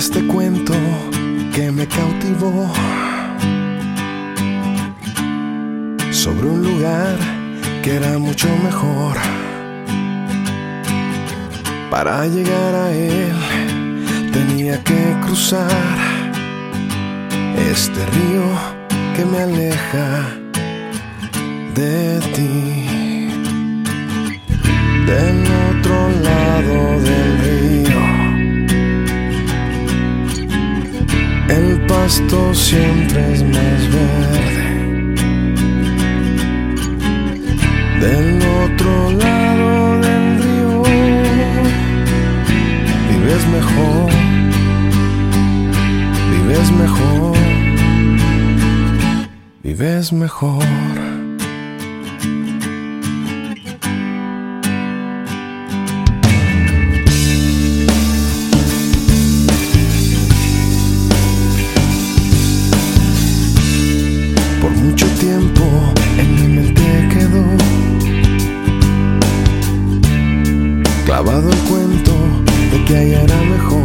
este cuento que me cautivó sobre un lugar que era mucho mejor. Para llegar a él tenía que cruzar este río que me aleja de ti. Del otro lado del pasto siempre es más verde. Del otro lado del río, vives mejor, vives mejor, vives mejor. Era mejor.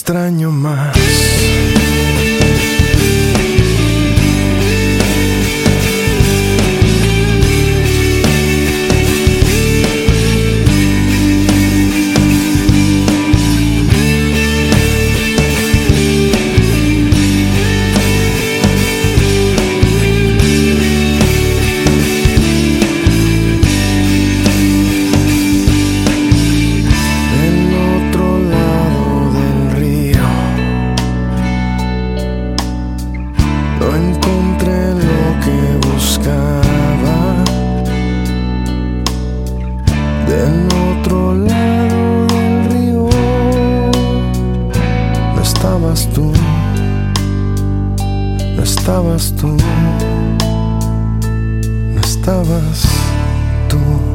Extraño más. Del otro lado del río no estabas tú, no estabas tú, no estabas tú.